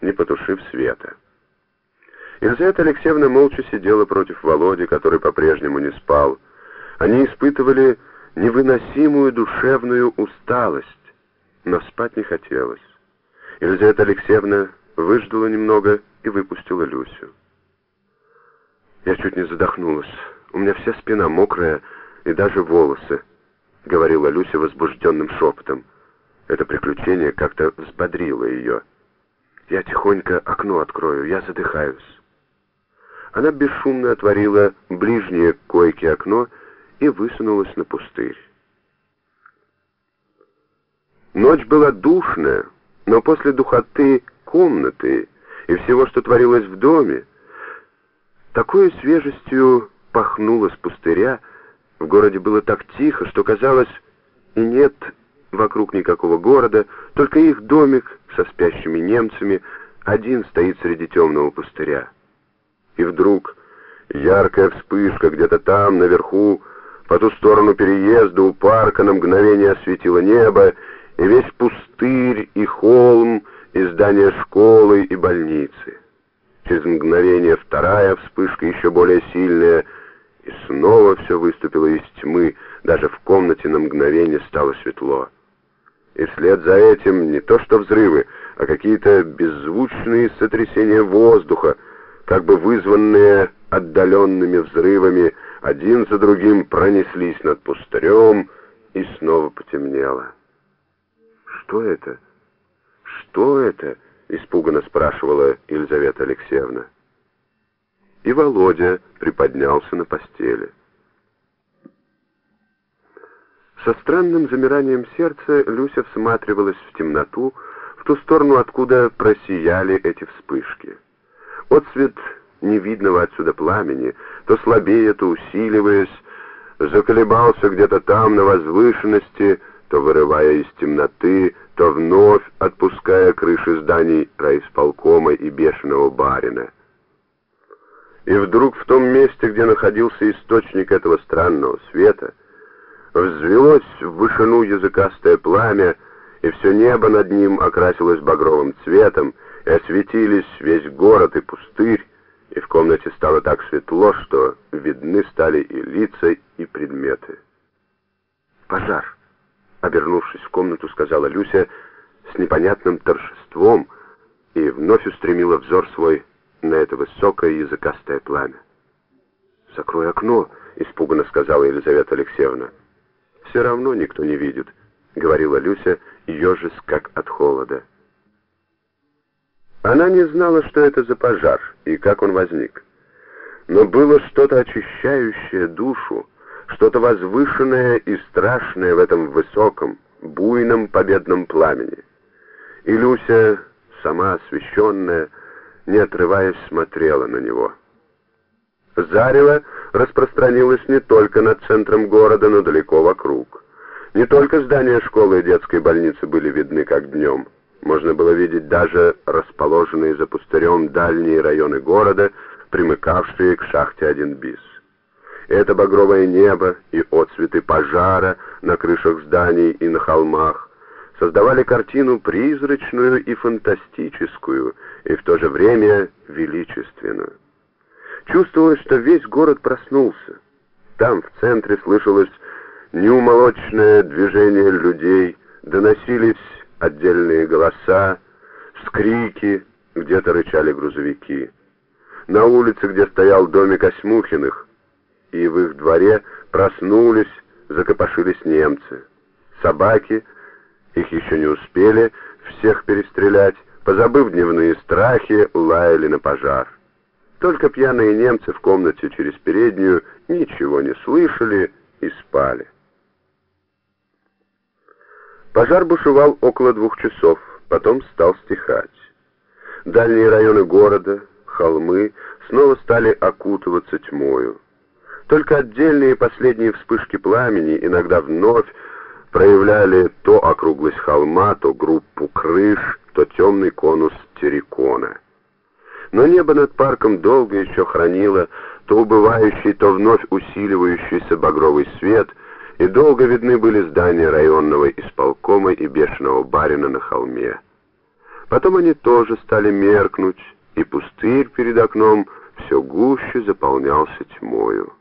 не потушив света. Елизавета Алексеевна молча сидела против Володи, который по-прежнему не спал. Они испытывали невыносимую душевную усталость, но спать не хотелось. Елизавета Алексеевна выждала немного и выпустила Люсю. «Я чуть не задохнулась. У меня вся спина мокрая и даже волосы», — говорила Люся возбужденным шепотом. Это приключение как-то взбодрило ее. «Я тихонько окно открою, я задыхаюсь». Она бесшумно отворила ближнее к койке окно и высунулась на пустырь. Ночь была душная, но после духоты комнаты и всего, что творилось в доме, такой свежестью пахнуло с пустыря, в городе было так тихо, что казалось, и нет вокруг никакого города, только их домик со спящими немцами один стоит среди темного пустыря. И вдруг яркая вспышка где-то там, наверху, по ту сторону переезда у парка на мгновение осветило небо, и весь пустырь, и холм, и здание школы, и больницы. Через мгновение вторая вспышка, еще более сильная, и снова все выступило из тьмы, даже в комнате на мгновение стало светло. И вслед за этим не то что взрывы, а какие-то беззвучные сотрясения воздуха, как бы вызванные отдаленными взрывами, один за другим пронеслись над пустырем, и снова потемнело. «Что это? Что это?» — испуганно спрашивала Елизавета Алексеевна. И Володя приподнялся на постели. Со странным замиранием сердца Люся всматривалась в темноту, в ту сторону, откуда просияли эти вспышки. Отцвет невидного отсюда пламени, то слабее, то усиливаясь, заколебался где-то там, на возвышенности, то вырывая из темноты, то вновь отпуская крыши зданий райисполкома и бешеного барина. И вдруг в том месте, где находился источник этого странного света, взвелось в вышину языкастое пламя, и все небо над ним окрасилось багровым цветом, и осветились весь город и пустырь, и в комнате стало так светло, что видны стали и лица, и предметы. «Пожар!» — обернувшись в комнату, сказала Люся с непонятным торжеством и вновь устремила взор свой на это высокое языкастое пламя. «Закрой окно!» — испуганно сказала Елизавета Алексеевна. «Все равно никто не видит», — говорила Люся, ежась как от холода. Она не знала, что это за пожар и как он возник. Но было что-то очищающее душу, что-то возвышенное и страшное в этом высоком, буйном победном пламени. И Люся, сама освещенная, не отрываясь, смотрела на него. Зарево распространилось не только над центром города, но далеко вокруг. Не только здания школы и детской больницы были видны как днем. Можно было видеть даже расположенные за пустырем дальние районы города, примыкавшие к шахте 1 бис. Это багровое небо и отцветы пожара на крышах зданий и на холмах создавали картину призрачную и фантастическую, и в то же время величественную. Чувствовалось, что весь город проснулся. Там, в центре, слышалось неумолочное движение людей, доносились отдельные голоса, скрики, где-то рычали грузовики. На улице, где стоял домик Осьмухиных, и в их дворе проснулись, закопошились немцы. Собаки, их еще не успели всех перестрелять, позабыв дневные страхи, лаяли на пожар. Только пьяные немцы в комнате через переднюю ничего не слышали и спали. Пожар бушевал около двух часов, потом стал стихать. Дальние районы города, холмы, снова стали окутываться тьмою. Только отдельные последние вспышки пламени иногда вновь проявляли то округлость холма, то группу крыш, то темный конус террикона. Но небо над парком долго еще хранило то убывающий, то вновь усиливающийся багровый свет — и долго видны были здания районного исполкома и бешеного барина на холме. Потом они тоже стали меркнуть, и пустырь перед окном все гуще заполнялся тьмою.